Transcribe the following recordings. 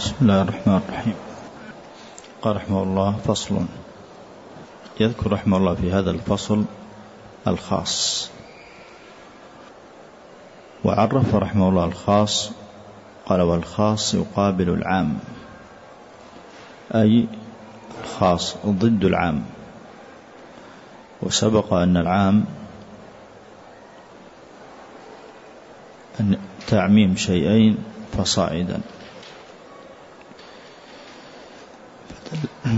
بسم الله الرحمن الرحيم. قال رحمه الله فصل. يذكر رحمه الله في هذا الفصل الخاص. وعرف رحمه الله الخاص قال والخاص يقابل العام. أي الخاص ضد العام. وسبق أن العام أن تعميم شيئين فصاعدا.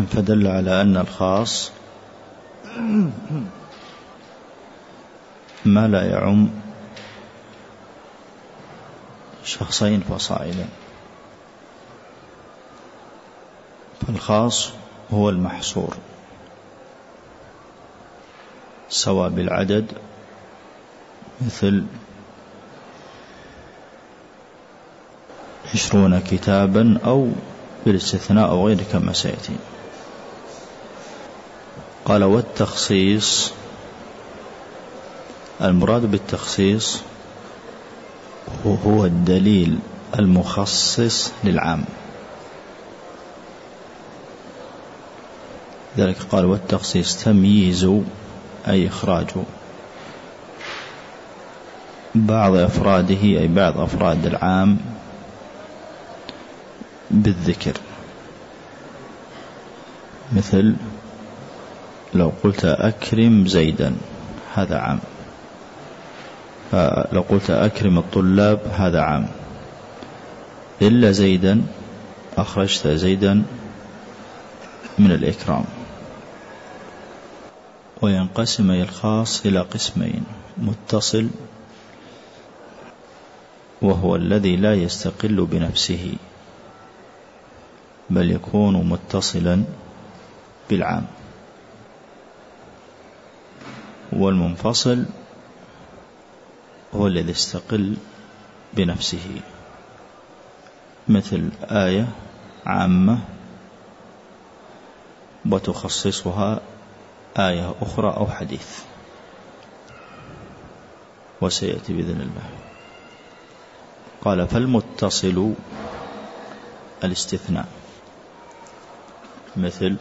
فدل على أن الخاص ما لا يعم شخصين فصاعدا فالخاص هو المحصور سواء بالعدد مثل عشرون كتابا أو بالاستثناء أو غيره كما سيأتي. قال والتخصيص المراد بالتخصيص هو الدليل المخصص للعام. ذلك قال والتخصيص تمييز أي إخراج. بعض أفراده أي بعض أفراد العام بالذكر مثل لو قلت أكرم زيدا هذا عام. لو قلت أكرم الطلاب هذا عام. إلا زيدا أخرجت زيدا من الإكرام. وينقسم الخاص إلى قسمين متصل وهو الذي لا يستقل بنفسه بل يكون متصلا بالعام. والمنفصل هو الذي يستقل بنفسه. مثل آية عامة وتخصصها آية أخرى أو حديث. وسيأتي بإذن الله. قال فالمتصل الاستثناء. مثل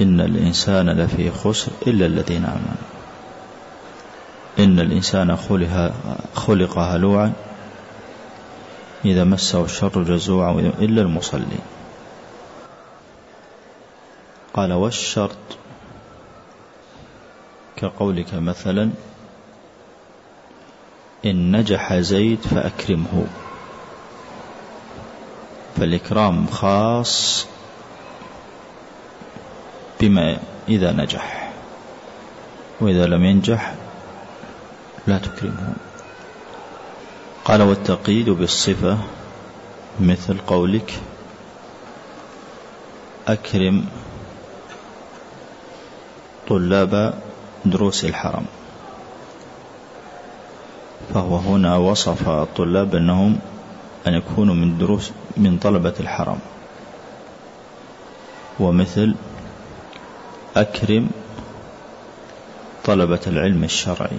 إن الإنسان لفي خسر إلا الذين آمنوا. إن الإنسان خلق, هلوعا إذا مسه الشر جزوعا إلا المصلين. قال والشرط كقولك مثلا إن نجح زيد فأكرمه. فالإكرام خاص بما إذا نجح. وإذا لم ينجح لا تكرمه. قال والتقييد بالصفة مثل قولك أكرم طلاب دروس الحرم. فهو هنا وصف الطلاب أنهم أن يكونوا من دروس من طلبة الحرم. ومثل أكرم طلبة العلم الشرعي.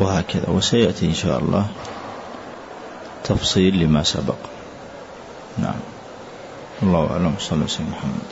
وهكذا وسيأتي إن شاء الله تفصيل لما سبق. نعم. الله أعلم. صلى الله عليه وسلم. محمد